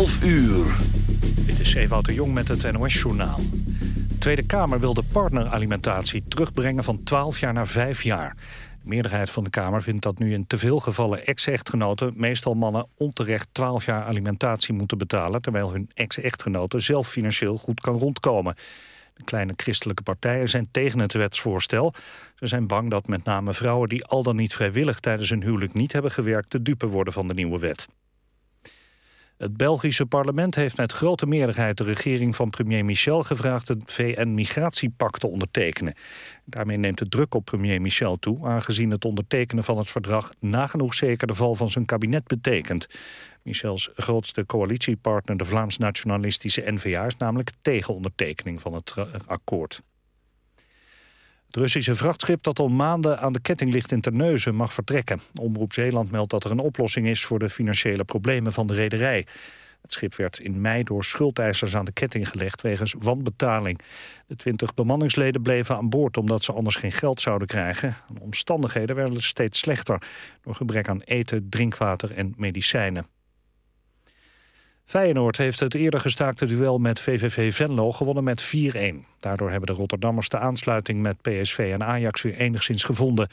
12 uur. Dit is Ewout de Jong met het NOS-journaal. De Tweede Kamer wil de partneralimentatie terugbrengen van 12 jaar naar 5 jaar. De meerderheid van de Kamer vindt dat nu in te veel gevallen ex-echtgenoten... meestal mannen onterecht 12 jaar alimentatie moeten betalen... terwijl hun ex-echtgenote zelf financieel goed kan rondkomen. De kleine christelijke partijen zijn tegen het wetsvoorstel. Ze zijn bang dat met name vrouwen die al dan niet vrijwillig... tijdens hun huwelijk niet hebben gewerkt... de dupe worden van de nieuwe wet. Het Belgische parlement heeft met grote meerderheid de regering van premier Michel gevraagd het VN-migratiepact te ondertekenen. Daarmee neemt de druk op premier Michel toe, aangezien het ondertekenen van het verdrag nagenoeg zeker de val van zijn kabinet betekent. Michels grootste coalitiepartner, de Vlaams-nationalistische N-VA, is namelijk tegen ondertekening van het akkoord. Het Russische vrachtschip dat al maanden aan de ketting ligt in Terneuzen mag vertrekken. Omroep Zeeland meldt dat er een oplossing is voor de financiële problemen van de rederij. Het schip werd in mei door schuldeisers aan de ketting gelegd wegens wanbetaling. De twintig bemanningsleden bleven aan boord omdat ze anders geen geld zouden krijgen. De omstandigheden werden steeds slechter door gebrek aan eten, drinkwater en medicijnen. Feyenoord heeft het eerder gestaakte duel met VVV Venlo gewonnen met 4-1. Daardoor hebben de Rotterdammers de aansluiting met PSV en Ajax weer enigszins gevonden.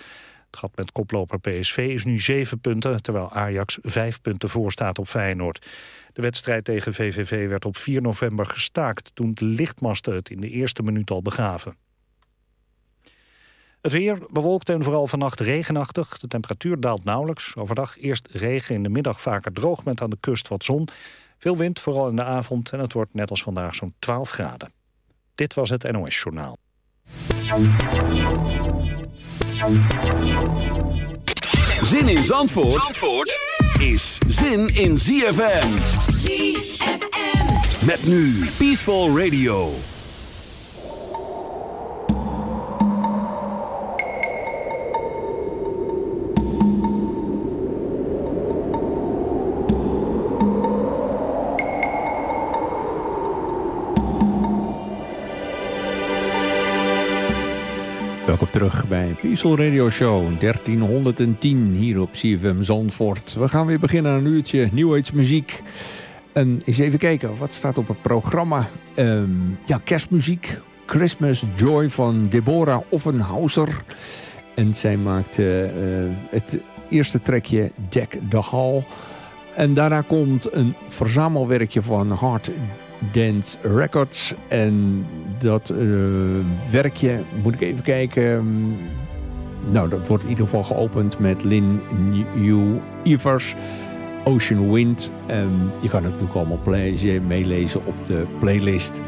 Het gat met koploper PSV is nu 7 punten, terwijl Ajax 5 punten voor staat op Feyenoord. De wedstrijd tegen VVV werd op 4 november gestaakt toen de lichtmasten het in de eerste minuut al begaven. Het weer bewolkt en vooral vannacht regenachtig. De temperatuur daalt nauwelijks. Overdag eerst regen, in de middag vaker droog met aan de kust wat zon. Veel wind, vooral in de avond, en het wordt net als vandaag zo'n 12 graden. Dit was het NOS Journaal. Zin in Zandvoort, Zandvoort is zin in ZFM. ZFM. Met nu Peaceful Radio. Terug bij Peaceful Radio Show 1310 hier op CFM Zandvoort. We gaan weer beginnen aan een uurtje Age muziek. En eens even kijken, wat staat op het programma? Ehm, ja, kerstmuziek. Christmas Joy van Deborah Offenhauser. En zij maakte uh, het eerste trekje Deck the Hall. En daarna komt een verzamelwerkje van Hard Dance Records. En dat uh, werkje, moet ik even kijken... Nou, dat wordt in ieder geval geopend met Lynn New Evers, Ocean Wind. Um, je kan het natuurlijk allemaal meelezen op de playlist.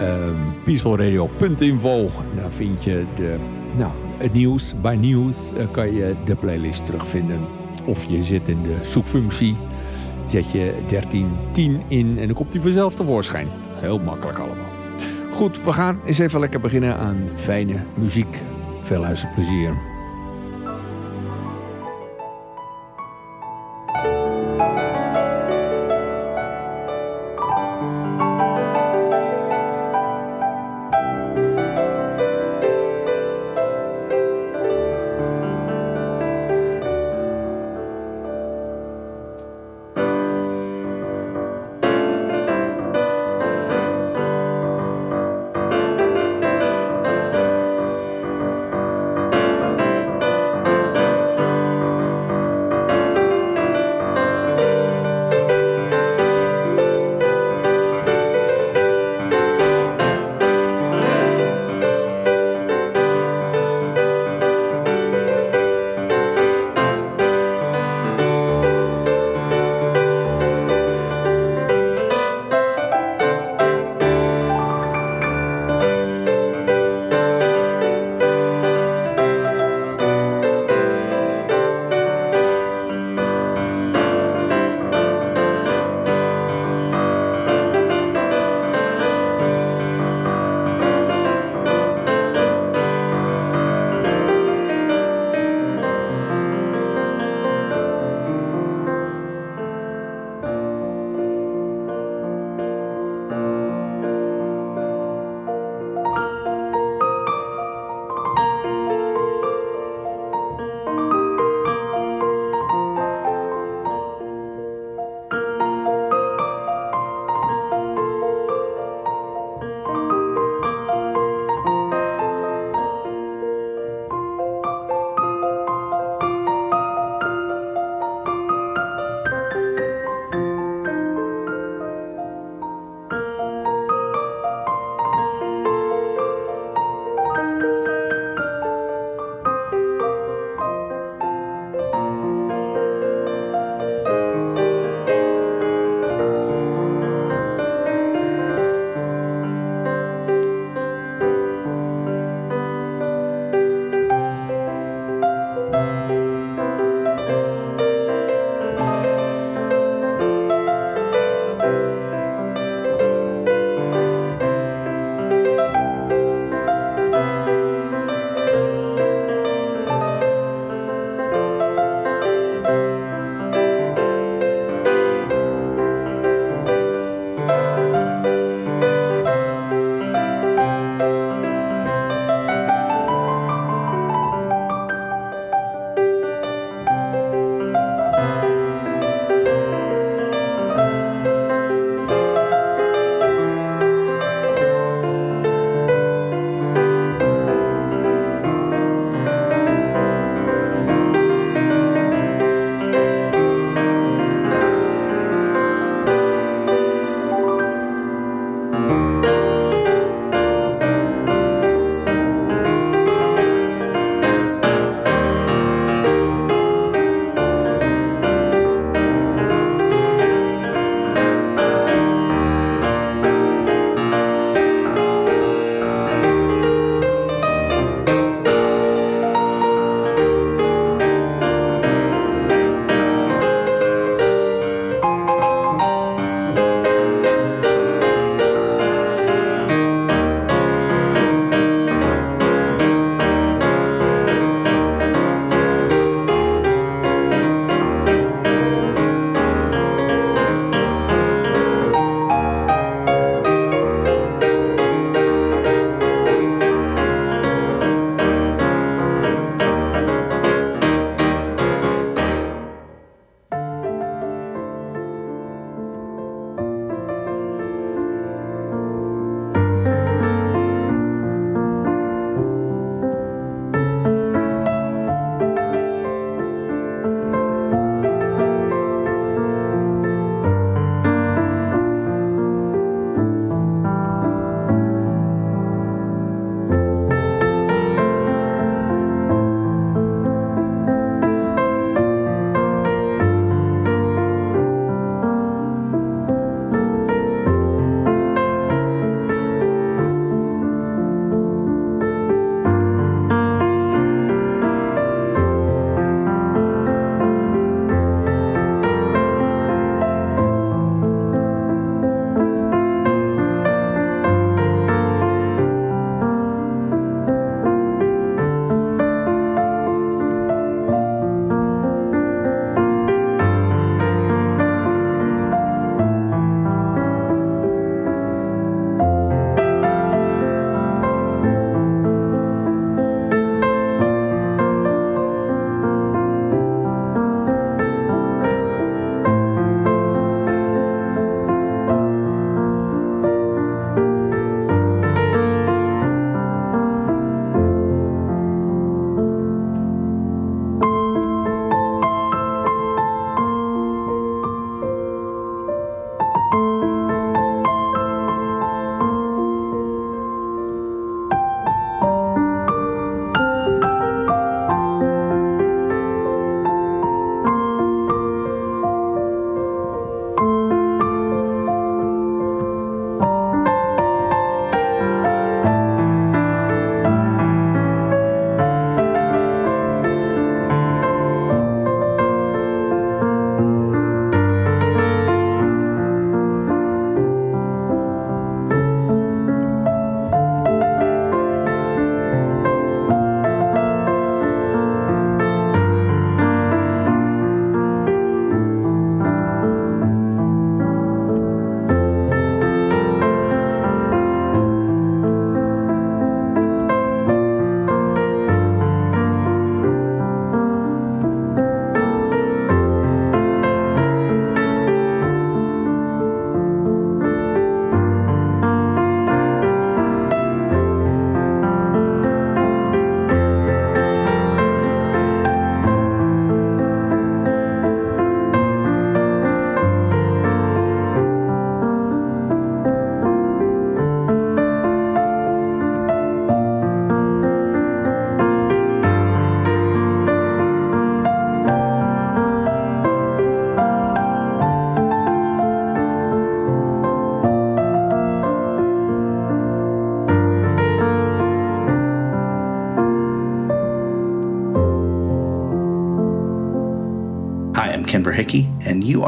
Um, peacefulradio.info. Daar vind je de, nou, het nieuws. Bij nieuws uh, kan je de playlist terugvinden. Of je zit in de zoekfunctie zet je 1310 in en dan komt hij vanzelf tevoorschijn. Heel makkelijk allemaal. Goed, we gaan eens even lekker beginnen aan fijne muziek. Veel luisterplezier.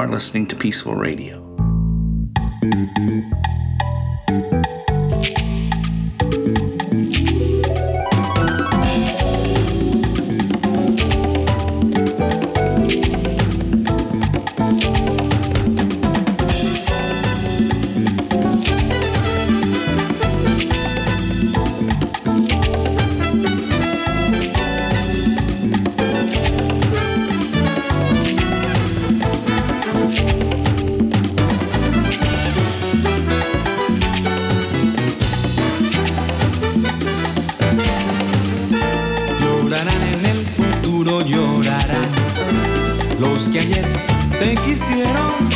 Are listening to Peaceful Radio. Ayer te quisieron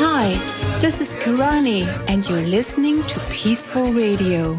Hi, this is عمري and you're listening to Peaceful Radio.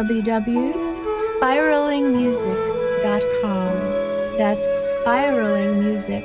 www.spiralingmusic.com. That's spiralingmusic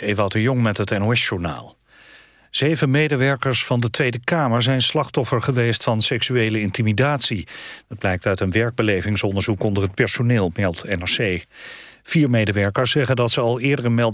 Ewout de Jong met het NOS-journaal. Zeven medewerkers van de Tweede Kamer zijn slachtoffer geweest van seksuele intimidatie. Dat blijkt uit een werkbelevingsonderzoek onder het personeel, meldt NRC. Vier medewerkers zeggen dat ze al eerder een melding